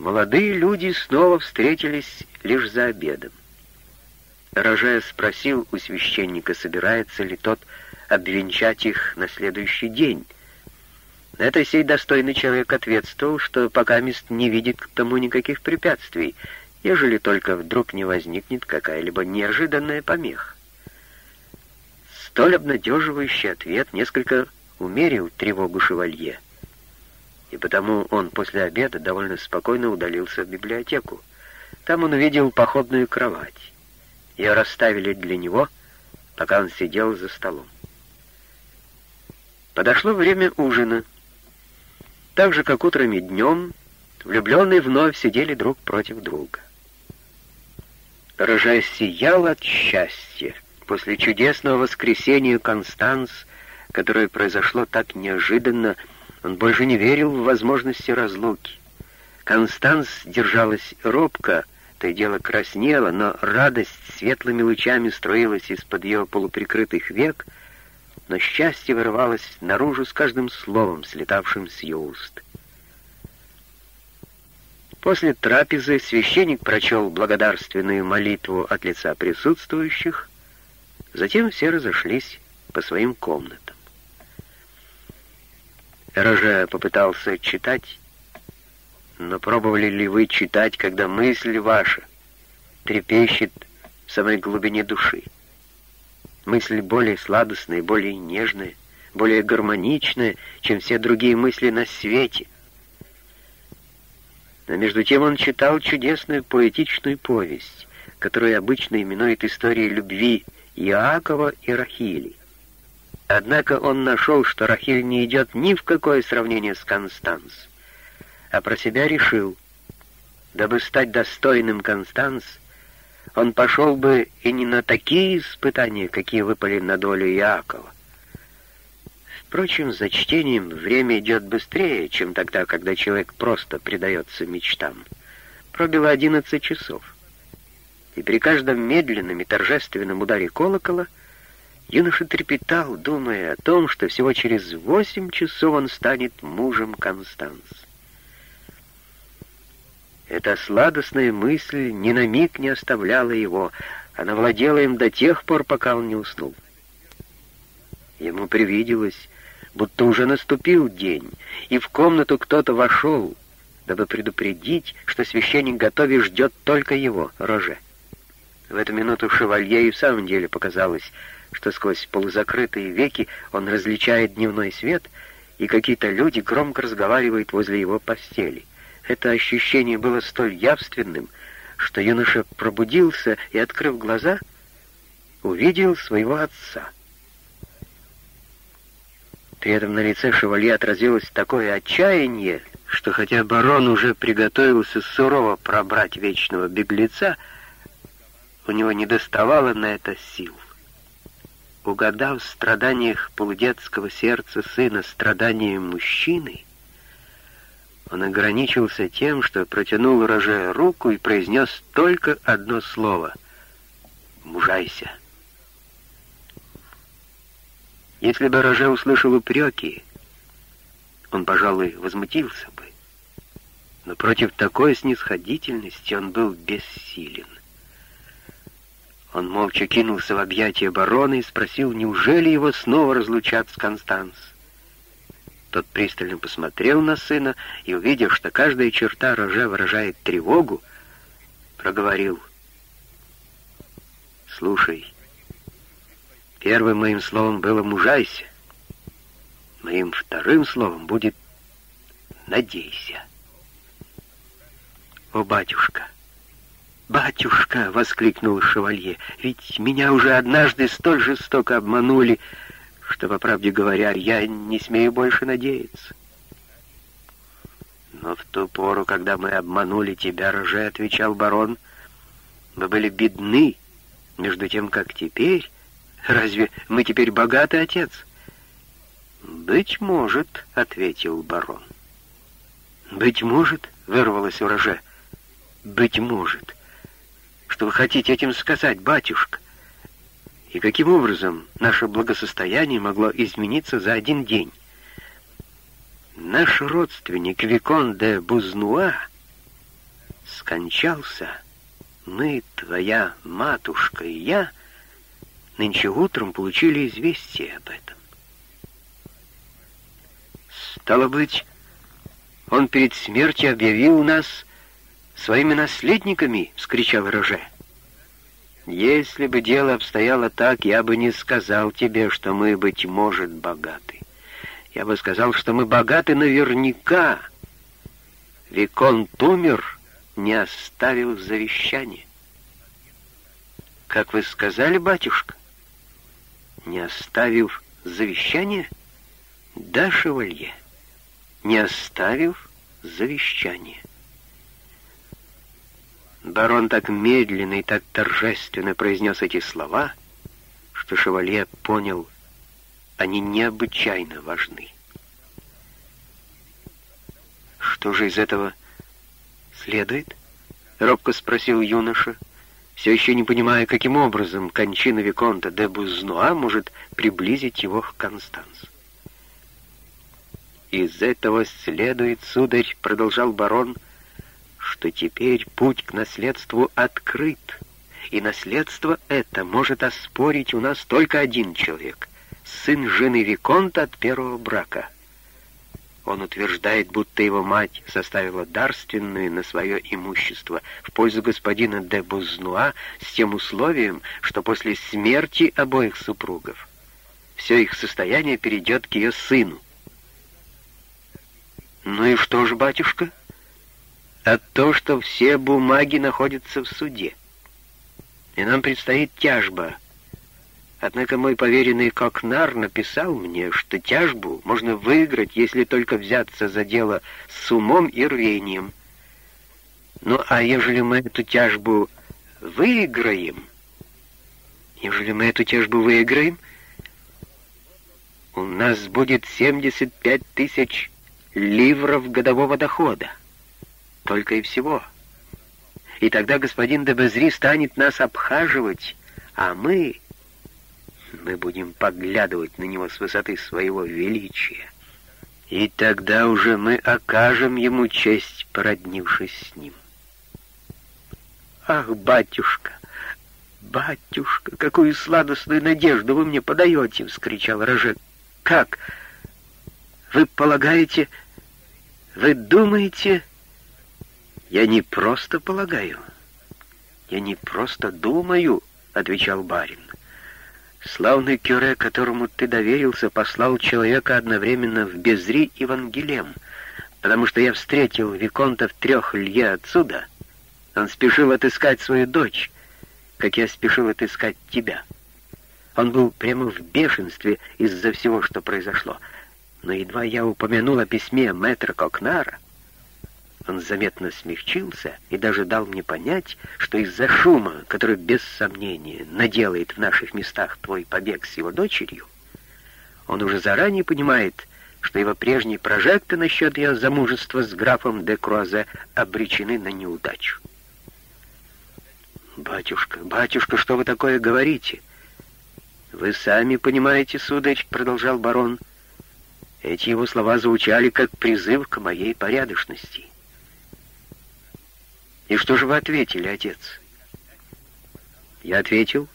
Молодые люди снова встретились лишь за обедом. Рожая спросил у священника, собирается ли тот обвенчать их на следующий день. На это сей достойный человек ответствовал, что пока мест не видит к тому никаких препятствий, ежели только вдруг не возникнет какая-либо неожиданная помеха. Столь обнадеживающий ответ несколько умерил тревогу шевалье, и потому он после обеда довольно спокойно удалился в библиотеку. Там он увидел походную кровать. Ее расставили для него, пока он сидел за столом. Подошло время ужина. Так же, как утром и днем, влюбленные вновь сидели друг против друга. Рожай сиял от счастья. После чудесного воскресения Констанс, которое произошло так неожиданно, он больше не верил в возможности разлуки. Констанс держалась робко, то и дело краснела, но радость светлыми лучами строилась из-под ее полуприкрытых век, но счастье вырывалось наружу с каждым словом, слетавшим с ее уст. После трапезы священник прочел благодарственную молитву от лица присутствующих, затем все разошлись по своим комнатам. Роже попытался читать, но пробовали ли вы читать, когда мысль ваша трепещет в самой глубине души? Мысль более сладостная, более нежная, более гармоничная, чем все другие мысли на свете. Но между тем он читал чудесную поэтичную повесть, которую обычно именуют историей любви Иакова и Рахили. Однако он нашел, что Рахиль не идет ни в какое сравнение с Констанс а про себя решил, дабы стать достойным Констанс, он пошел бы и не на такие испытания, какие выпали на долю Иакова. Впрочем, за чтением время идет быстрее, чем тогда, когда человек просто предается мечтам. Пробило одиннадцать часов. И при каждом медленном и торжественном ударе колокола юноша трепетал, думая о том, что всего через восемь часов он станет мужем Констанс. Эта сладостная мысль ни на миг не оставляла его, она владела им до тех пор, пока он не уснул. Ему привиделось, будто уже наступил день, и в комнату кто-то вошел, дабы предупредить, что священник готов и ждет только его, Роже. В эту минуту шевалье и в самом деле показалось, что сквозь полузакрытые веки он различает дневной свет, и какие-то люди громко разговаривают возле его постели. Это ощущение было столь явственным, что юноша пробудился и, открыв глаза, увидел своего отца. При этом на лице шевалье отразилось такое отчаяние, что хотя барон уже приготовился сурово пробрать вечного беглеца, у него не доставало на это сил. Угадав в страданиях полудетского сердца сына страдания мужчины, он ограничился тем, что протянул Роже руку и произнес только одно слово — «Мужайся». Если бы Роже услышал упреки, он, пожалуй, возмутился бы. Но против такой снисходительности он был бессилен. Он молча кинулся в объятия барона и спросил, неужели его снова разлучат с Констанс. Тот пристально посмотрел на сына и, увидев, что каждая черта Роже выражает тревогу, проговорил. «Слушай, первым моим словом было «мужайся», моим вторым словом будет «надейся». «О, батюшка!» «Батюшка!» — воскликнул шевалье. «Ведь меня уже однажды столь жестоко обманули, что, по правде говоря, я не смею больше надеяться. Но в ту пору, когда мы обманули тебя, Роже, отвечал барон, мы были бедны, между тем, как теперь. Разве мы теперь богатый отец? «Быть может», — ответил барон. «Быть может», — вырвалось у Роже. «Быть может». Что вы хотите этим сказать, батюшка? и каким образом наше благосостояние могло измениться за один день. Наш родственник Викон де Бузнуа скончался, мы, твоя матушка и я, нынче утром получили известие об этом. Стало быть, он перед смертью объявил нас своими наследниками, — вскричал Роже. Если бы дело обстояло так, я бы не сказал тебе, что мы, быть может, богаты. Я бы сказал, что мы богаты наверняка. Виконт умер, не оставив завещание. Как вы сказали, батюшка, не оставив завещание? Да, шевалье не оставив завещание. Барон так медленно и так торжественно произнес эти слова, что шевалье понял, они необычайно важны. «Что же из этого следует?» — робко спросил юноша, все еще не понимая, каким образом кончина Виконта де Бузнуа может приблизить его к Констансу. «Из этого следует, сударь, — продолжал барон, — что теперь путь к наследству открыт, и наследство это может оспорить у нас только один человек — сын жены Виконта от первого брака». Он утверждает, будто его мать составила дарственную на свое имущество в пользу господина де Бузнуа с тем условием, что после смерти обоих супругов все их состояние перейдет к ее сыну. «Ну и что ж, батюшка?» «А то, что все бумаги находятся в суде. И нам предстоит тяжба. Однако мой поверенный Кокнар написал мне, что тяжбу можно выиграть, если только взяться за дело с умом и рвением. Ну а ежели мы эту тяжбу выиграем, ежели мы эту тяжбу выиграем, у нас будет 75 тысяч ливров годового дохода. Только и всего. И тогда господин де станет нас обхаживать, а мы... Мы будем поглядывать на него с высоты своего величия. И тогда уже мы окажем ему честь, породнившись с ним. Ах, батюшка, батюшка, какую сладостную надежду вы мне подаете, — вскричал Рожек. Как? Вы полагаете, вы думаете... Я не просто полагаю, я не просто думаю, отвечал барин. Славный кюре, которому ты доверился, послал человека одновременно в Безри и в Ангелем, потому что я встретил Виконта в трех лье отсюда. Он спешил отыскать свою дочь, как я спешил отыскать тебя. Он был прямо в бешенстве из-за всего, что произошло но едва я упомянул о письме мэтра Кокнара, он заметно смягчился и даже дал мне понять, что из-за шума, который без сомнения наделает в наших местах твой побег с его дочерью, он уже заранее понимает, что его прежние прожекты насчет ее замужества с графом де Круазе обречены на неудачу. «Батюшка, батюшка, что вы такое говорите?» «Вы сами понимаете, сударь», — продолжал барон, — эти его слова звучали как призыв к моей порядочности. «И что же вы ответили, отец?» Я ответил,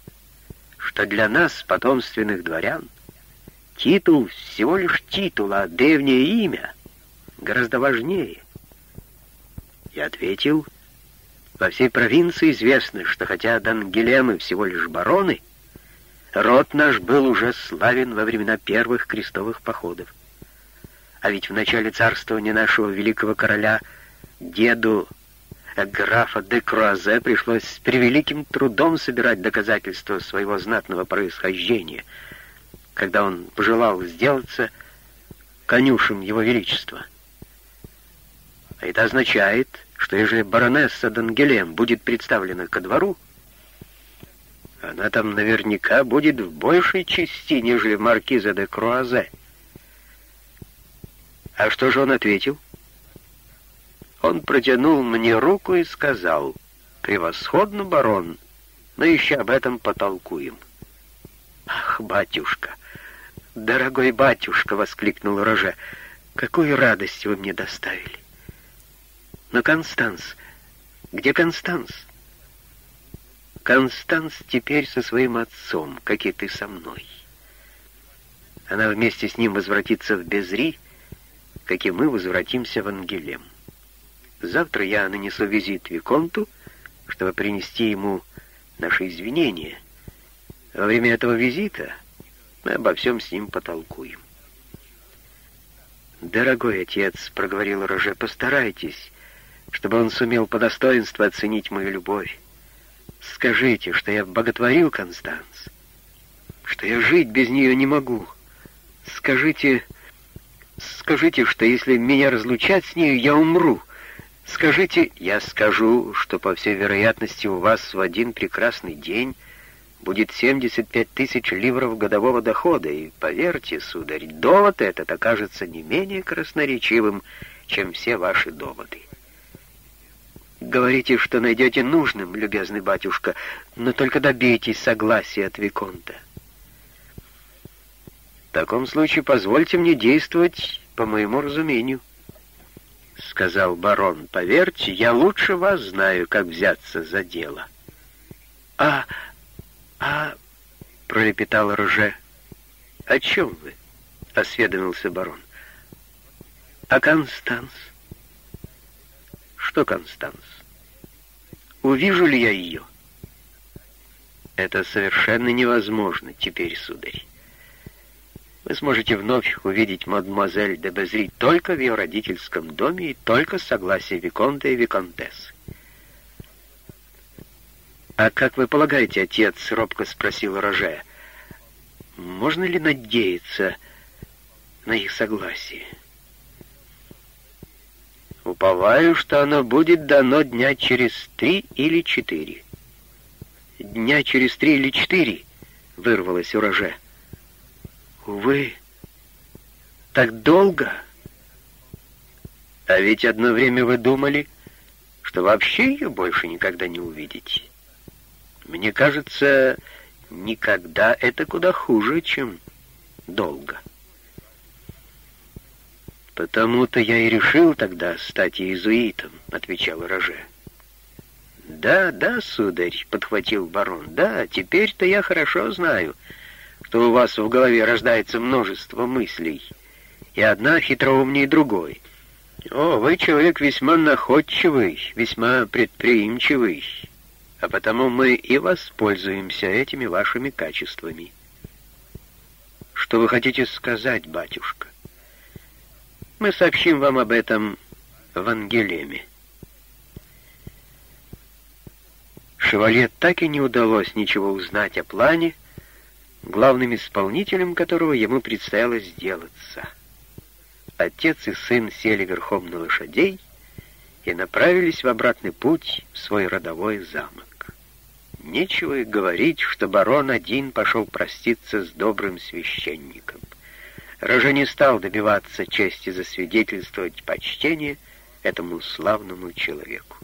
что для нас, потомственных дворян, титул всего лишь титул, а древнее имя гораздо важнее. Я ответил, во всей провинции известно, что хотя Дангелемы всего лишь бароны, род наш был уже славен во времена первых крестовых походов. А ведь в начале царствования нашего великого короля деду графа де Круазе пришлось с превеликим трудом собирать доказательства своего знатного происхождения, когда он пожелал сделаться конюшем его величества. А это означает, что если баронесса Дангелем будет представлена ко двору, она там наверняка будет в большей части, нежели маркиза де Круазе. А что же он ответил? Он протянул мне руку и сказал, «Превосходно, барон, но еще об этом потолкуем». «Ах, батюшка, дорогой батюшка!» — воскликнул Роже. «Какую радость вы мне доставили!» «Но, Констанс, Где Констанс?» «Констанс теперь со своим отцом, как и ты со мной. Она вместе с ним возвратится в Безри, как и мы возвратимся в Ангелем. Завтра я нанесу визит Виконту, чтобы принести ему наши извинения. Во время этого визита мы обо всем с ним потолкуем. «Дорогой отец», — проговорил Роже, — «постарайтесь, чтобы он сумел по достоинству оценить мою любовь. Скажите, что я боготворил Констанс, что я жить без нее не могу. Скажите, скажите, что если меня разлучать с нею, я умру. Скажите, я скажу, что, по всей вероятности, у вас в один прекрасный день будет 75 тысяч ливров годового дохода, и, поверьте, сударь, довод этот окажется не менее красноречивым, чем все ваши доводы. Говорите, что найдете нужным, любезный батюшка, но только добейтесь согласия от Виконта. В таком случае позвольте мне действовать по моему разумению. — сказал барон. — Поверьте, я лучше вас знаю, как взяться за дело. — А... а... — пролепетал Роже. — О чем вы? — осведомился барон. — А Констанс? — Что Констанс? Увижу ли я ее? — Это совершенно невозможно теперь, сударь вы сможете вновь увидеть мадемуазель де Безри только в ее родительском доме и только с согласия Виконта и Виконтессы. «А как вы полагаете, отец?» — робко спросил Роже. «Можно ли надеяться на их согласие?» «Уповаю, что оно будет дано дня через три или четыре». «Дня через три или четыре?» — вырвалось у Роже. Увы, так долго. А ведь одно время вы думали, что вообще ее больше никогда не увидите. Мне кажется, никогда это куда хуже, чем долго. «Потому-то я и решил тогда стать иезуитом», — отвечал Роже. «Да, да, сударь», — подхватил барон, — «да, теперь-то я хорошо знаю, что у вас в голове рождается множество мыслей, и одна хитроумнее другой. О, вы человек весьма находчивый, весьма предприимчивый, а потому мы и воспользуемся этими вашими качествами. Что вы хотите сказать, батюшка? Мы сообщим вам об этом в Ангелеме. Шевале так и не удалось ничего узнать о плане, главным исполнителем которого ему предстояло сделаться. Отец и сын сели верхом на лошадей и направились в обратный путь в свой родовой замок. Нечего и говорить, что барон один пошел проститься с добрым священником. Роже не стал добиваться чести засвидетельствовать почтение этому славному человеку.